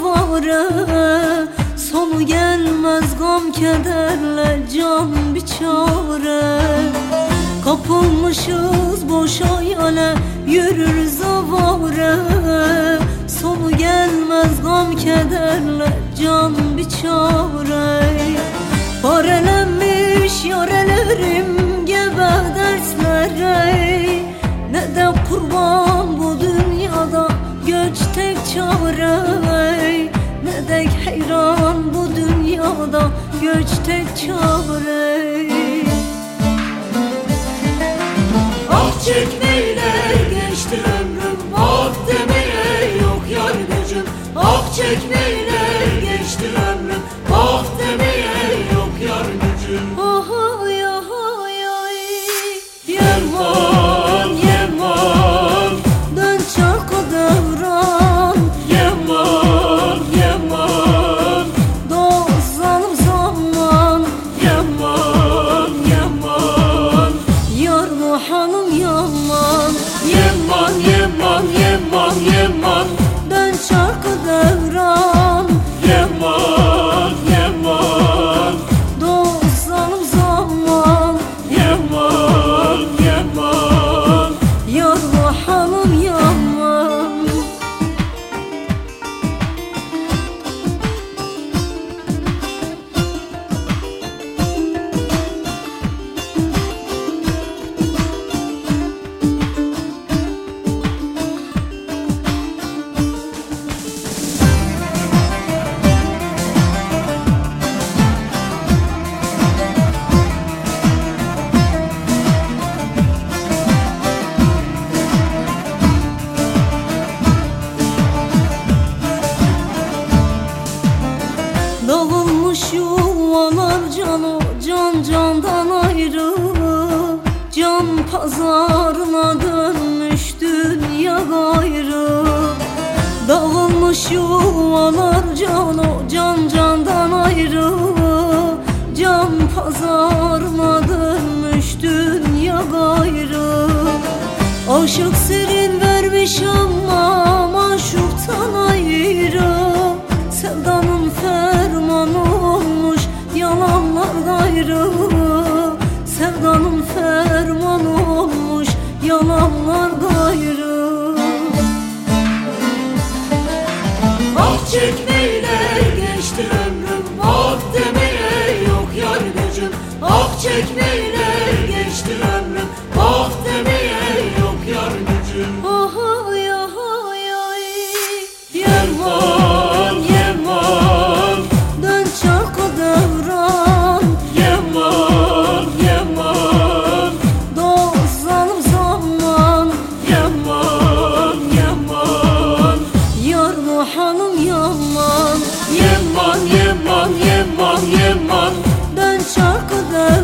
avare Sonu gelmez gam kederle can biçare. Kapılmışız boş hayale yürürüz avare Sonu gelmez gam kederle can biçare. Parelenmiş yarelerim gebe derslere. Ne de kurban bu dünyada göç tek çare. Ne de heyran bu dünyada göç tek çare. Ah çekmeyle hanım yaman Yaman yaman yaman Dön çarkı devran Dağılmış yuvalar cano can candan ayrı. Can pazarına dönmüş dünya gayrı. Dağılmış yuvalar cano can candan ayrı. Can pazarına dönmüş dünya gayrı. Aşık serin derman olmuş yalanlar gayrı Ah çekmeyle geçti ömrüm bak demeye yok yar gücüm. Ah çekmeyle geçti ömrüm bak Yaman Dön şarkıda